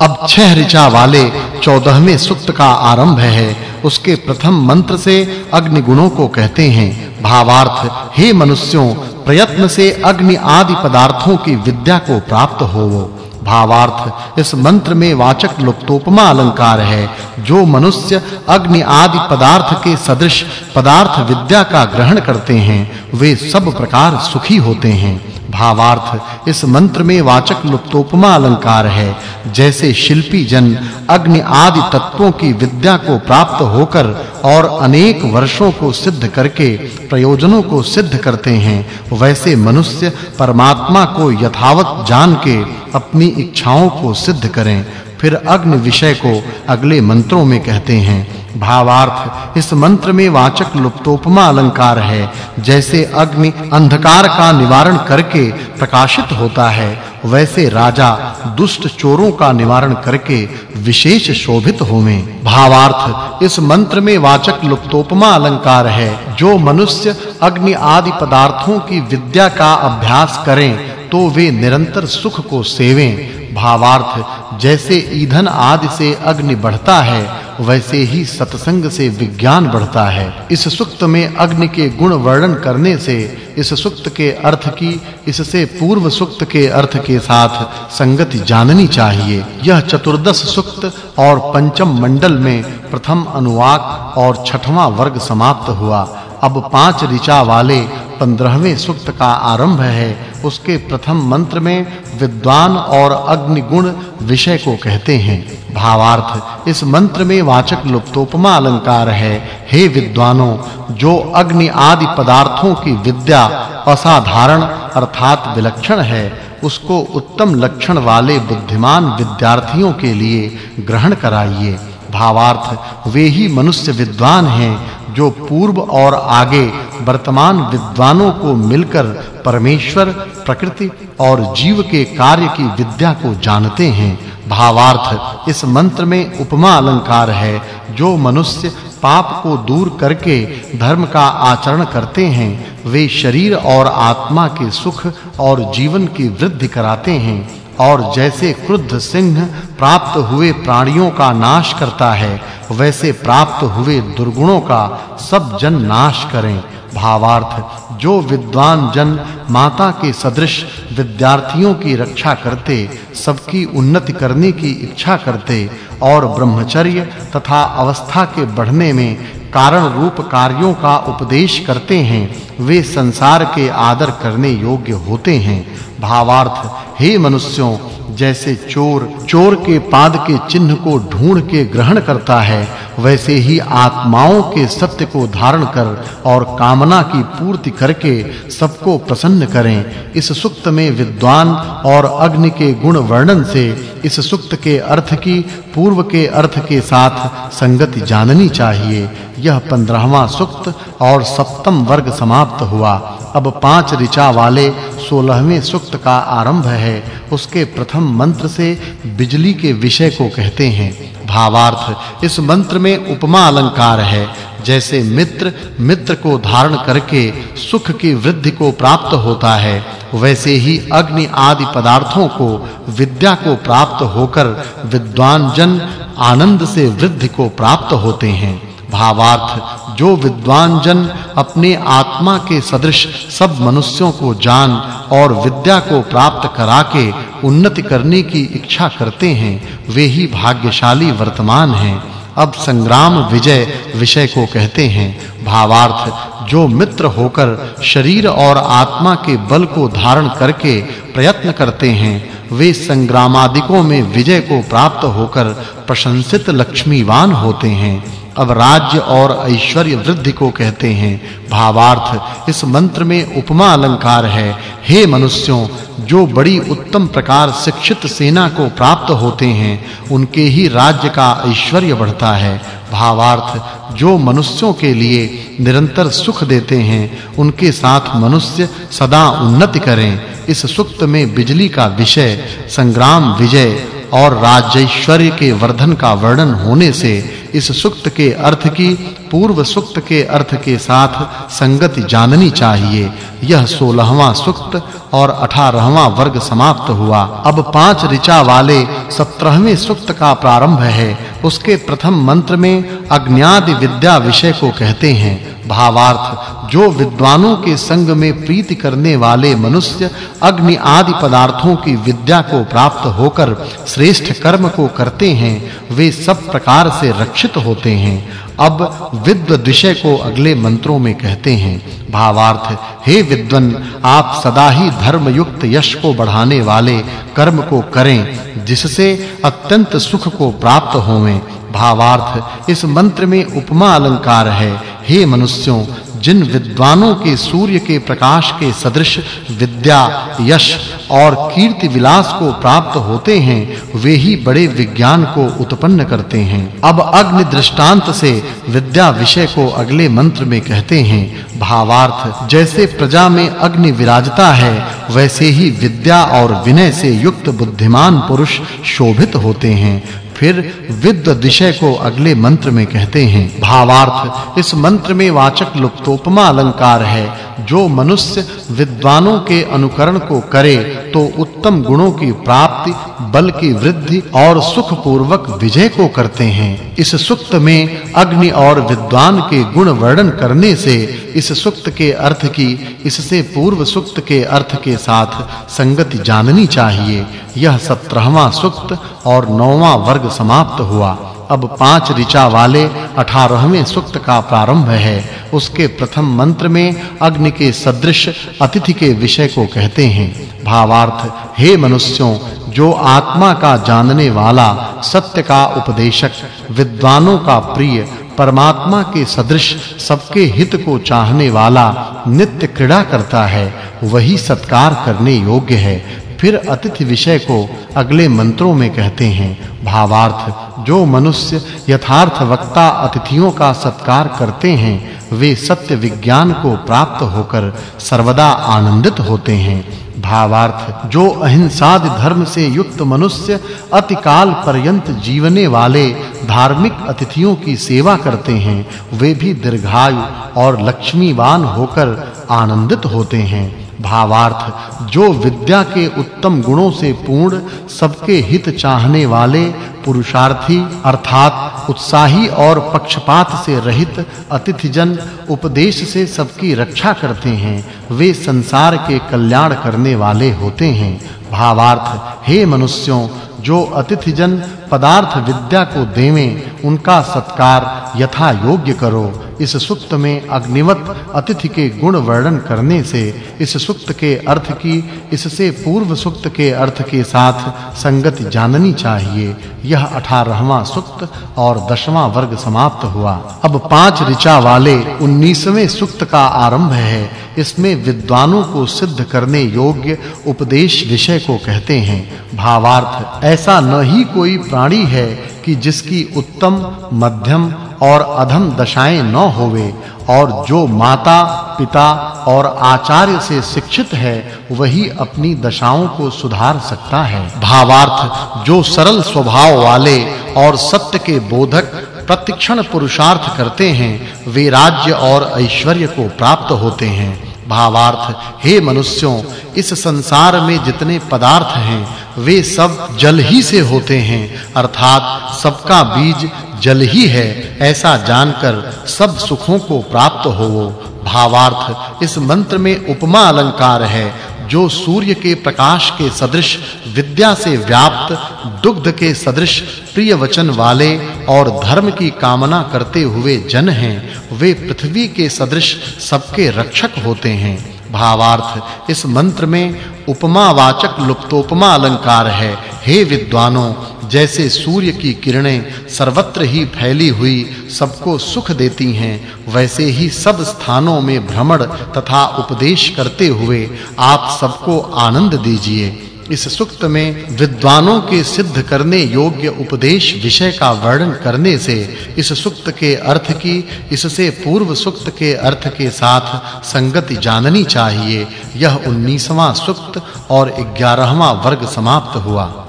अब छह ऋचा वाले 14वें सुक्त का आरंभ है। उसके प्रथम मंत्र से अग्नि गुणों को कहते हैं, भावार्थ, हे मनुष्यों, प्रयत्न से अग्नि आदि पदार्थों की विद्या को प्राप्त होवो भावार्थ, इस मंत्र में वाचक् लुप्तोपमा अलंकार है। जो मनुष्य अग्नि आदि पदार्थ के सदृश पदार्थ विद्या का ग्रहण करते हैं, वे सब प्रकार सुखी होते हैं। भावार्थ, इस मंत्र में वाचक् लुप्तोपमा अलंकार है। जैसे शिल्पी जन अग्नि आदि तत्वों की विद्या को प्राप्त होकर और अनेक वर्षों को सिद्ध करके, प्रयोजनों को सिद्ध करते हैं, वैसे मनुष्य परमात्मा को यथावत जान के अपनी इच्छाओं को सिद्ध करें। फिर अग्नि विषय को अगले मंत्रों में कहते हैं। भावार्थ, इस मंत्र में वाचक् लुप्तोपमा अलंकार है, जैसे अग्नि अंधकार का निवारण करके प्रकाशित होता है, वैसे राजा दुष्ट चोरों का निवारण करके विशेष शोभित होवें। भावार्थ, इस मंत्र में वाचक् लुप्तोपमा अलंकार है, जो मनुष्य अग्नि आदि पदार्थों की विद्या का अभ्यास करें तो वे निरंतर सुख को सेवें। भावार्थ, जैसे ईंधन आदि से अग्नि बढ़ता है, वैसे ही सत्संग से विज्ञान बढ़ता है। इस सुक्त में अग्नि के गुण वर्णन करने से, इस सुक्त के अर्थ की, इससे पूर्व सुक्त के अर्थ के साथ संगति जाननी चाहिए। यह चतुर्दश सुक्त और पंचम मंडल में प्रथम अनुवाक और छठवां वर्ग समाप्त हुआ। अब पाँच ऋचा वाले 15वें सुक्त का आरंभ है। उसके प्रथम मंत्र में विद्वान और अग्नि गुण विषय को कहते हैं। भावार्थ, इस मंत्र में वाचक् लुप्तोपमा अलंकार है। हे विद्वानों, जो अग्नि आदि पदार्थों की विद्या असाधारण अर्थात विलक्षण है, उसको उत्तम लक्षण वाले बुद्धिमान विद्यार्थियों के लिए ग्रहण कराइए। भावार्थ, वे ही मनुष्य विद्वान हैं जो पूर्व और आगे वर्तमान विद्वानों को मिलकर परमेश्वर, प्रकृति और जीव के कार्य की विद्या को जानते हैं, भावार्थ इस मंत्र में उपमा अलंकार है, जो मनुष्य पाप को दूर करके धर्म का आचरण करते हैं, वे शरीर और आत्मा के सुख और जीवन की वृद्धि कराते हैं। और जैसे क्रुद्ध सिंह प्राप्त हुए प्राणियों का नाश करता है, वैसे प्राप्त हुए दुर्गुणों का सब जन नाश करें। भावार्थ, जो विद्वान जन माता के सदृश विद्यार्थियों की रक्षा करते, सबकी उन्नति करने की इच्छा करते और ब्रह्मचर्य तथा अवस्था के बढ़ने में कारण रूप कार्यों का उपदेश करते हैं, वे संसार के आदर करने योग्य होते हैं। भावार्थ हे मनुष्यों, जैसे चोर चोर के पाद के चिन्ह को ढूंढ के ग्रहण करता है वैसे ही आत्माओं के सत्य को धारण कर और कामना की पूर्ति करके सबको प्रसन्न करें। इस सुक्त में विद्वान और अग्नि के गुण वर्णन से इस सुक्त के अर्थ की, पूर्व के अर्थ के साथ संगति जाननी चाहिए। यह 15वां सुक्त और सप्तम वर्ग समाप्त हुआ। अब पाँच ऋचा वाले 16वें सुक्त का आरंभ है। उसके प्रथम मंत्र से बिजली के विषय को कहते हैं। भावार्थ, इस मंत्र में उपमा अलंकार है। जैसे मित्र मित्र को धारण करके सुख की वृद्धि को प्राप्त होता है, वैसे ही अग्नि आदि पदार्थों को, विद्या को प्राप्त होकर विद्वान जन आनंद से वृद्धि को प्राप्त होते हैं। भावार्थ, जो विद्वान जन अपने आत्मा के सदृश सब मनुष्यों को जान और विद्या को प्राप्त करा के उन्नति करने की इच्छा करते हैं, वे ही भाग्यशाली वर्तमान हैं। अब संग्राम विजय विषय को कहते हैं। भावार्थ, जो मित्र होकर शरीर और आत्मा के बल को धारण करके प्रयत्न करते हैं, वे संग्रामादिकों में विजय को प्राप्त होकर प्रशंसित लक्ष्मीवान होते हैं। अब राज्य और ऐश्वर्य वृद्धि को कहते हैं भावार्थ। इस मंत्र में उपमा अलंकार है। हे मनुष्यों, जो बड़ी उत्तम प्रकार शिक्षित सेना को प्राप्त होते हैं, उनके ही राज्य का ऐश्वर्य बढ़ता है। भावार्थ, जो मनुष्यों के लिए निरंतर सुख देते हैं, उनके साथ मनुष्य सदा उन्नति करें। इस सुक्त में बिजली का विषय, संग्राम विजय और राज्यश्वर्य के वर्धन का वर्णन होने से इस सुक्त के अर्थ की, पूर्व सुक्त के अर्थ के साथ संगति जाननी चाहिए। यह 16वां सुक्त और 18वां वर्ग समाप्त हुआ। अब पाँच ऋचा वाले 17वें सुक्त का प्रारंभ है। उसके प्रथम मंत्र में अज्ञात विद्या विषय को कहते हैं। भावार्थ, जो विद्वानों के संग में प्रीति करने वाले मनुष्य अग्नि आदि पदार्थों की विद्या को प्राप्त होकर श्रेष्ठ कर्म को करते हैं, वे सब प्रकार से रक्षित होते हैं। अब विद्व विषय को अगले मंत्रों में कहते हैं। भावार्थ। हे विद्वन, आप सदा ही धर्म युक्त यश को बढ़ाने वाले कर्म को करें, जिससे अत्यंत सुख को प्राप्त होवें। भावार्थ, इस मंत्र में उपमा अलंकार है। हे मनुष्यों जिन विद्वानों के सूर्य के प्रकाश के सदृश विद्या, यश और कीर्ति विलास को प्राप्त होते हैं, वे ही बड़े विज्ञान को उत्पन्न करते हैं। अब अग्नि दृष्टांत से विद्या विषय को अगले मंत्र में कहते हैं, भावार्थ, जैसे प्रजा में अग्नि विराजता है, वैसे ही विद्या और विनय से युक्त बुद्धिमान पुरुष शोभित होते हैं। फिर विद्व विषय को अगले मंत्र में कहते हैं, भावार्थ, इस मंत्र में वाचक् लुप्तोपमा अलंकार है। जो मनुष्य विद्वानों के अनुकरण को करे तो उत्तम गुणों की प्राप्ति, बल की वृद्धि और सुख पूर्वक विजय को करते हैं। इस सुक्त में अग्नि और विद्वान के गुण वर्णन करने से, इस सुक्त के अर्थ की, इससे पूर्व सुक्त के अर्थ के साथ संगति जाननी चाहिए। यह 17वां सुक्त और 9वां वर्ग समाप्त हुआ। अब पाँच ऋचा वाले 18वें सूक्त का प्रारंभ है। उसके प्रथम मंत्र में अग्नि के सदृश अतिथि के विषय को कहते हैं। भावार्थ, हे मनुष्यों, जो आत्मा का जानने वाला, सत्य का उपदेशक, विद्वानों का प्रिय, परमात्मा के सदृश, सबके हित को चाहने वाला, नित्य क्रीड़ा करता है, वही सत्कार करने योग्य है। फिर अतिथि विषय को अगले मंत्रों में कहते हैं, भावार्थ, जो मनुष्य यथार्थ वक्ता अतिथियों का सत्कार करते हैं, वे सत्य विज्ञान को प्राप्त होकर सर्वदा आनंदित होते हैं। भावार्थ, जो अहिंसाद धर्म से युक्त मनुष्य अति काल पर्यंत जीवने वाले धार्मिक अतिथियों की सेवा करते हैं, वे भी दीर्घायु और लक्ष्मीवान होकर आनंदित होते हैं। भावार्थ, जो विद्या के उत्तम गुणों से पूर्ण सबके हित चाहने वाले पुरुषार्थी, अर्थात उत्साही और पक्षपात से रहित अतिथिजन उपदेश से सबकी रक्षा करते हैं, वे संसार के कल्याण करने वाले होते हैं। भावार्थ, हे मनुष्यों, जो अतिथिजन पदार्थ विद्या को देवें उनका सत्कार यथा योग्य करो। इस सुक्त में अग्निवत अतिथि के गुण वर्णन करने से, इस सुक्त के अर्थ की, इससे पूर्व सुक्त के अर्थ के साथ संगति जाननी चाहिए। यह 18वां सुक्त और 10वां वर्ग समाप्त हुआ। अब पाँच ऋचा वाले 19वें सुक्त का आरंभ है। इसमें विद्वानों को सिद्ध करने योग्य उपदेश विषय को कहते हैं। भावार्थ, ऐसा न ही कोई प्राणी है कि जिसकी उत्तम, मध्यम और अधम दशाएँ न होवे और जो माता, पिता और आचार्य से शिक्षित है, वही अपनी दशाओं को सुधार सकता है। भावार्थ, जो सरल स्वभाव वाले और सत्य के बोधक, प्रतिक्षण पुरुषार्थ करते हैं, वे राज्य और ऐश्वर्य को प्राप्त होते हैं। भावार्थ। हे मनुष्यों, इस संसार में जितने पदार्थ हैं, वे सब जल ही से होते हैं, अर्थात सबका बीज जल ही है, ऐसा जानकर सब सुखों को प्राप्त होवो। भावार्थ, इस मंत्र में उपमा अलंकार है जो सूर्य के प्रकाश के सदृश, विद्या से व्याप्त, दुग्ध के सदृश, प्रिय वचन वाले और धर्म की कामना करते हुए जन हैं, वे पृथ्वी के सदृश सबके रक्षक होते हैं। भावार्थ, इस मंत्र में उपमावाचक लुप्तोपमा अलंकार है। हे विद्वानों जैसे सूर्य की किरणें सर्वत्र ही फैली हुई सबको सुख देती हैं, वैसे ही सब स्थानों में भ्रमण तथा उपदेश करते हुए आप सबको आनंद दीजिए। इस सुक्त में विद्वानों के सिद्ध करने योग्य उपदेश विषय का वर्णन करने से इस सुक्त के अर्थ की, इससे पूर्व सुक्त के अर्थ के साथ संगति जाननी चाहिए। यह 19वां सुक्त और 11वां वर्ग समाप्त हुआ।